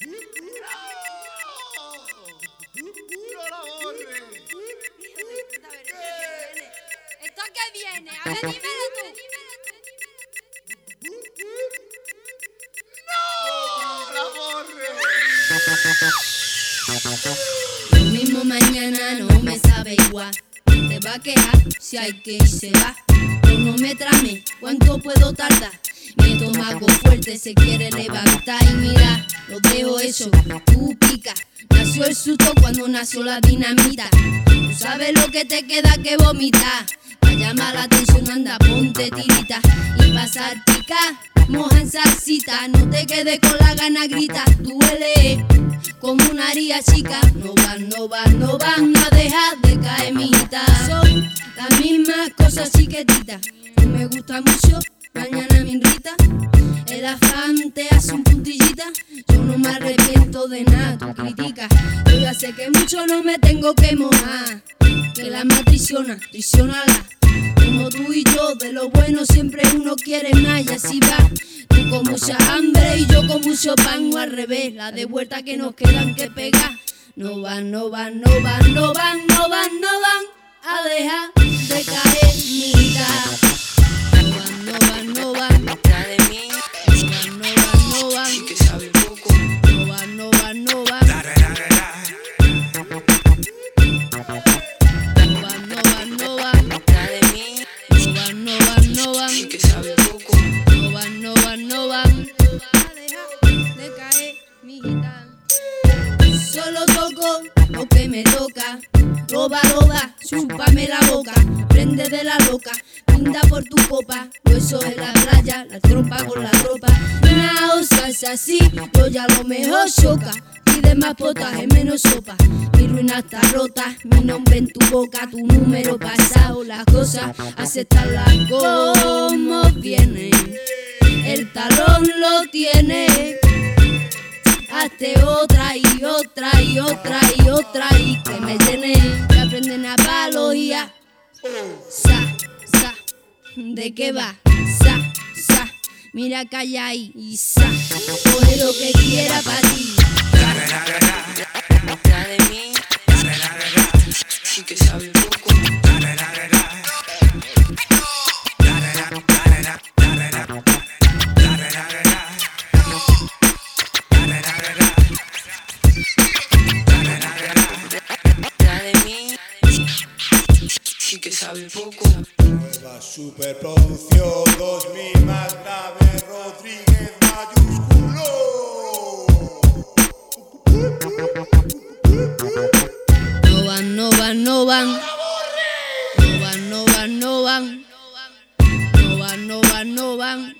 ¿Esto qué viene? A ver, dímelo tú. Hoy mismo mañana no me sabe igual. Te va a quejar si hay que se va. Yo no me trame, ¿cuánto puedo tardar? Mi estómago fuerte se quiere levantar y mira lo dejo eso, tú pica. Nació el susto cuando nació la dinamita. Tú sabes lo que te queda que vomitar. Pa' llamar la atención, anda, ponte tirita y pasar pica. Moja en salsita, no te quedes con la gana, grita, duele como una haría chica. No van, no van, no van a dejar de caer, mijita. Son las mismas cosas chiquititas. Me gusta mucho, mañana me irrita. El afán te hace un criticas. Yo ya sé que mucho no me tengo que mojar. Que la matriciona, tricionala. Como tú y yo, de lo bueno siempre uno quiere más y así va. Tú con mucha hambre y yo con mucho pan o al revés. La de vuelta que nos quedan que pegar. No van, no van, no van, no van, no van, no van a dejar de mí, No van, no van, no van. sí que sabe poco. No van, no van, no van. De caer. Solo toco lo que me toca. Roba, roba, chúpame la boca. Prende de la loca, brinda por tu copa. Hueso en la playa, la trompa con la ropa. Una osa es así, yo ya lo mejor choca. Pide más potaje, menos sopa. Mi ruina está rota, mi nombre en tu boca, tu número pasado, las cosas, aceptarlas como vienen. El talón lo tiene. Hazte otra y otra y otra y otra y que me llene. Que aprenden a palogía. Sa, sa, ¿de qué va? Sa, sa, mira calla y sa. Coge sabe poco. Nueva superproducción 2000 más grave Rodríguez mayúsculo. No van, no van, no van. No van, no van, no van. No van, no van, no van.